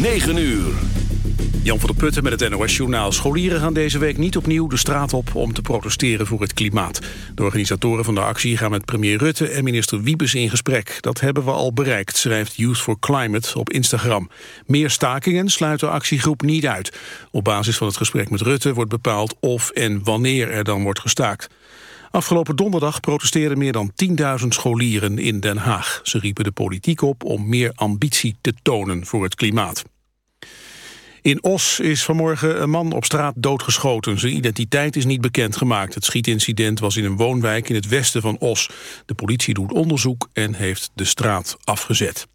9 uur. Jan van der Putten met het NOS-journaal. Scholieren gaan deze week niet opnieuw de straat op om te protesteren voor het klimaat. De organisatoren van de actie gaan met premier Rutte en minister Wiebes in gesprek. Dat hebben we al bereikt, schrijft Youth for Climate op Instagram. Meer stakingen sluit de actiegroep niet uit. Op basis van het gesprek met Rutte wordt bepaald of en wanneer er dan wordt gestaakt. Afgelopen donderdag protesteerden meer dan 10.000 scholieren in Den Haag. Ze riepen de politiek op om meer ambitie te tonen voor het klimaat. In Os is vanmorgen een man op straat doodgeschoten. Zijn identiteit is niet bekendgemaakt. Het schietincident was in een woonwijk in het westen van Os. De politie doet onderzoek en heeft de straat afgezet.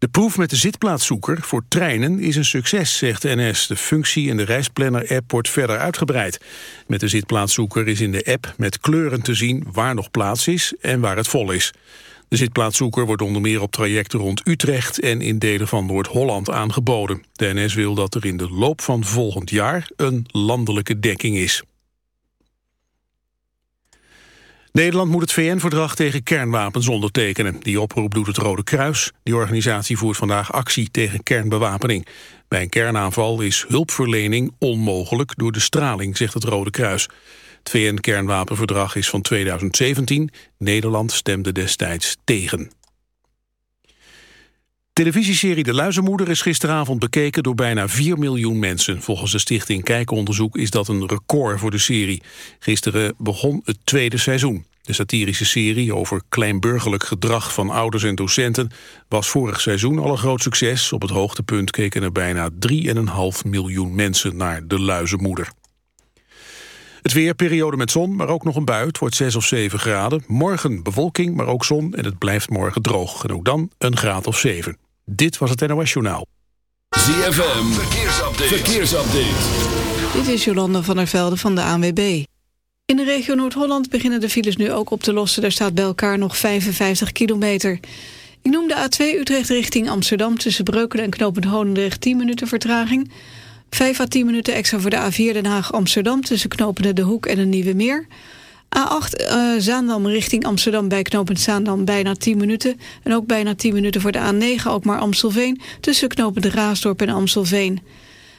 De proef met de zitplaatszoeker voor treinen is een succes, zegt de NS. De functie in de reisplanner-app wordt verder uitgebreid. Met de zitplaatszoeker is in de app met kleuren te zien waar nog plaats is en waar het vol is. De zitplaatszoeker wordt onder meer op trajecten rond Utrecht en in delen van Noord-Holland aangeboden. De NS wil dat er in de loop van volgend jaar een landelijke dekking is. Nederland moet het VN-verdrag tegen kernwapens ondertekenen. Die oproep doet het Rode Kruis. Die organisatie voert vandaag actie tegen kernbewapening. Bij een kernaanval is hulpverlening onmogelijk door de straling, zegt het Rode Kruis. Het VN-kernwapenverdrag is van 2017. Nederland stemde destijds tegen. Televisieserie De Luizenmoeder is gisteravond bekeken door bijna 4 miljoen mensen. Volgens de stichting Kijkonderzoek is dat een record voor de serie. Gisteren begon het tweede seizoen. De satirische serie over kleinburgerlijk gedrag van ouders en docenten... was vorig seizoen al een groot succes. Op het hoogtepunt keken er bijna 3,5 miljoen mensen naar De Luizenmoeder. Het weer, periode met zon, maar ook nog een bui. Het wordt 6 of 7 graden. Morgen bewolking, maar ook zon en het blijft morgen droog. En ook dan een graad of 7. Dit was het NOS Journaal. ZFM, verkeersupdate. verkeersupdate. Dit is Jolanda van der Velde van de ANWB. In de regio Noord-Holland beginnen de files nu ook op te lossen. Daar staat bij elkaar nog 55 kilometer. Ik noem de A2 Utrecht richting Amsterdam... tussen Breukelen en Knopend Honendrecht 10 minuten vertraging... 5 à 10 minuten extra voor de A4 Den Haag-Amsterdam... tussen knopende De Hoek en de Nieuwe Meer. A8 uh, eh, Zaandam richting Amsterdam bij knopend Zaandam bijna 10 minuten. En ook bijna 10 minuten voor de A9 ook maar Amstelveen... tussen knopende Raasdorp en Amstelveen.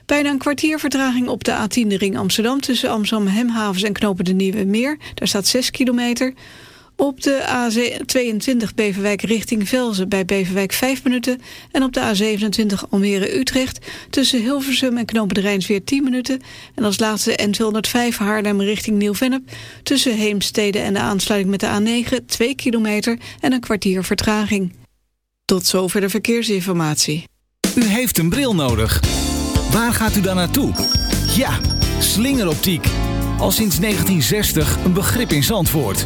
Bijna een kwartier vertraging op de A10 de ring Amsterdam... tussen Amsterdam Hemhavens en knopende Nieuwe Meer. Daar staat 6 kilometer... Op de A22 Beverwijk richting Velzen bij Beverwijk 5 minuten. En op de A27 Almere-Utrecht tussen Hilversum en Knopen weer 10 minuten. En als laatste N205 Haarlem richting Nieuw-Vennep... tussen Heemstede en de aansluiting met de A9 2 kilometer en een kwartier vertraging. Tot zover de verkeersinformatie. U heeft een bril nodig. Waar gaat u dan naartoe? Ja, slingeroptiek. Al sinds 1960 een begrip in Zandvoort.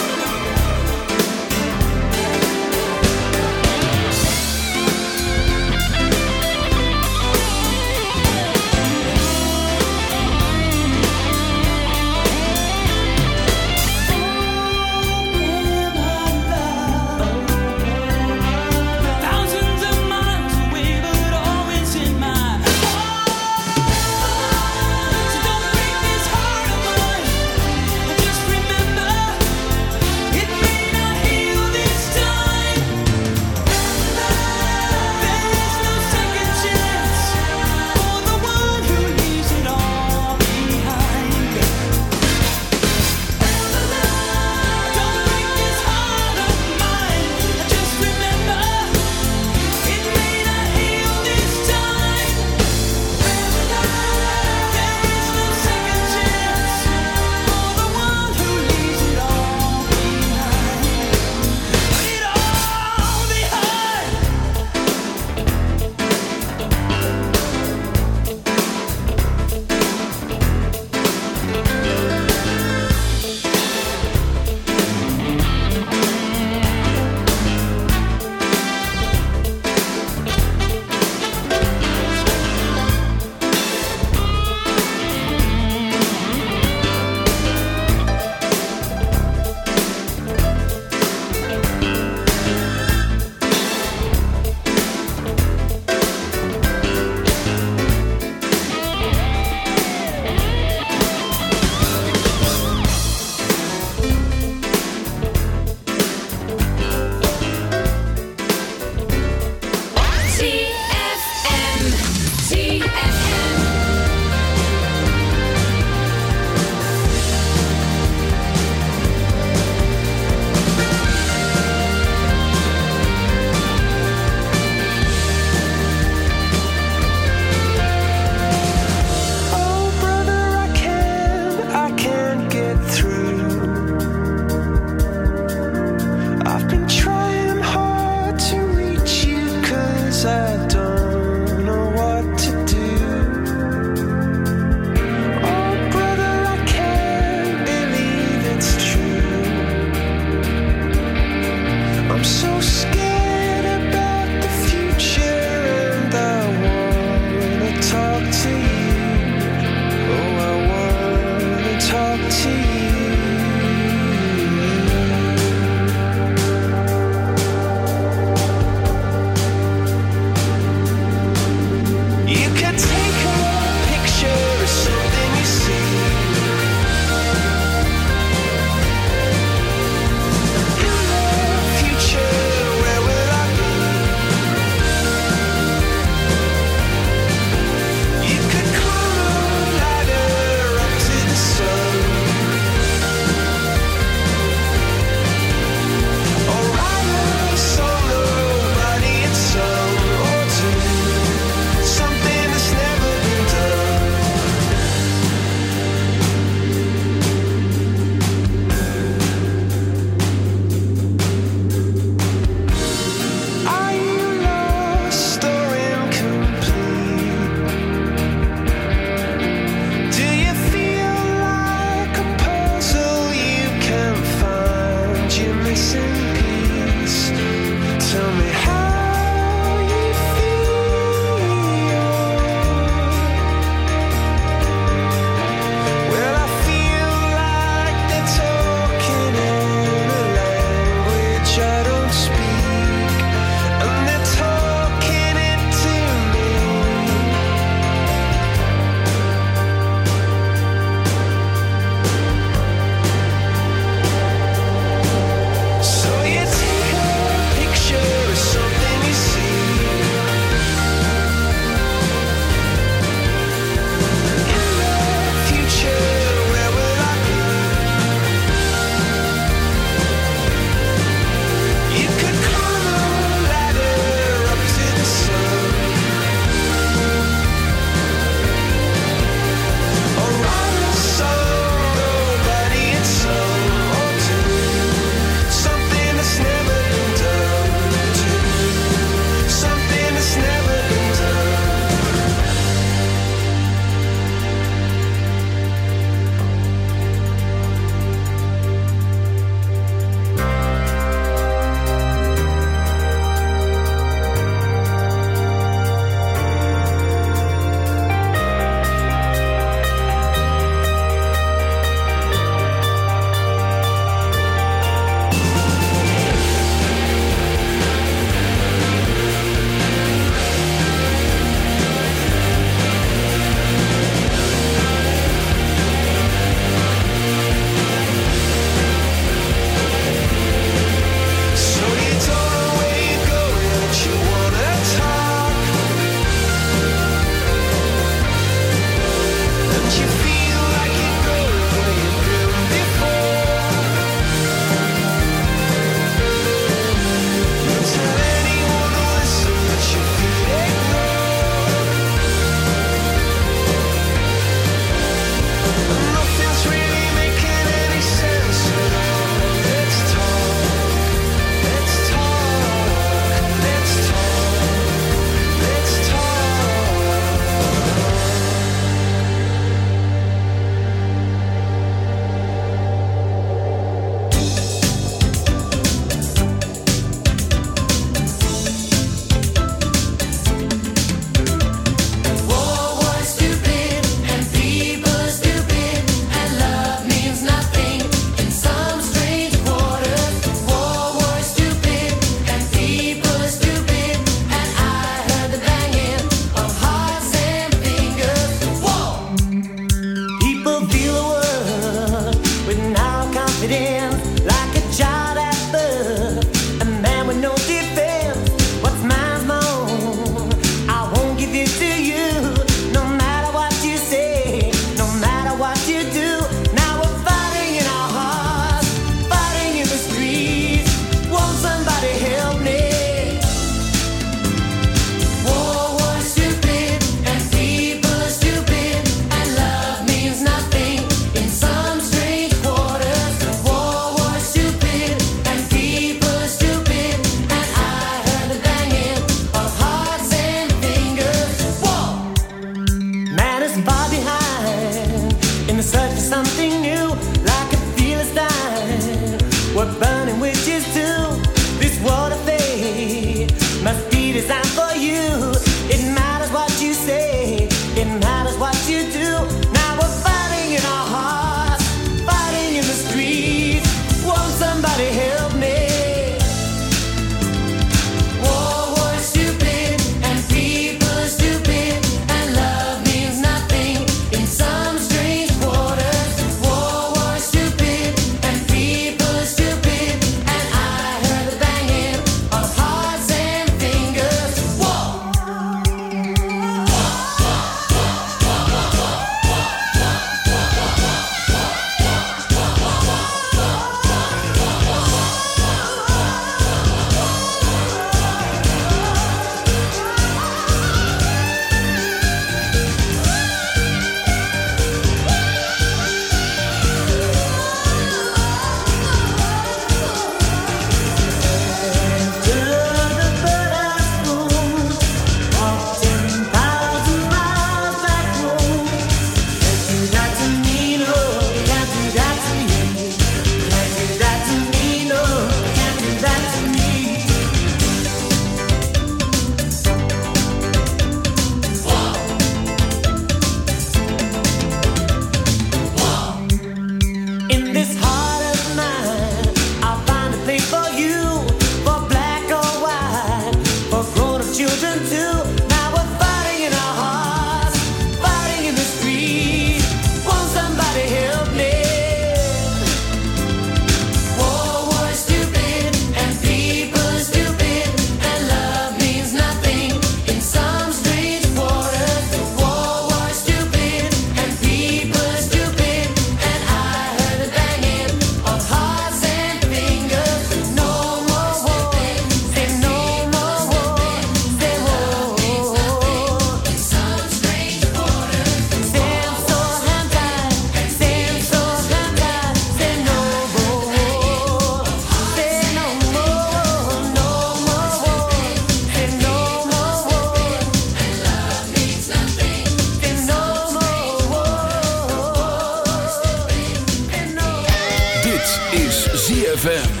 ZFM.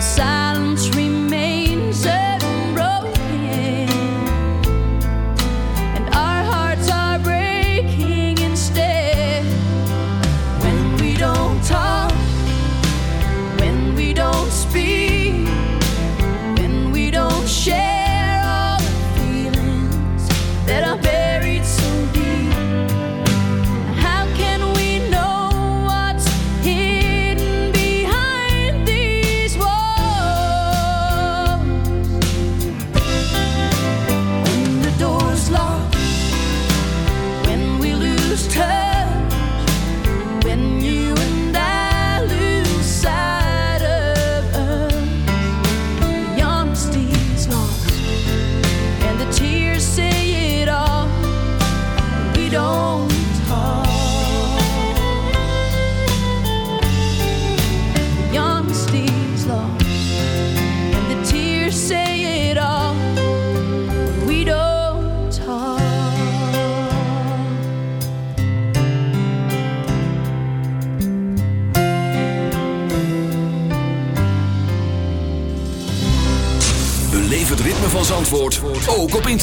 The silence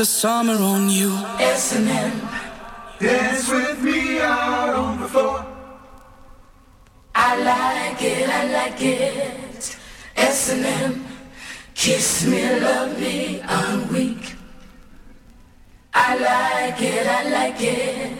The summer on you. S&M. Dance with me out on the floor. I like it, I like it. S&M. Kiss me, love me, I'm weak. I like it, I like it.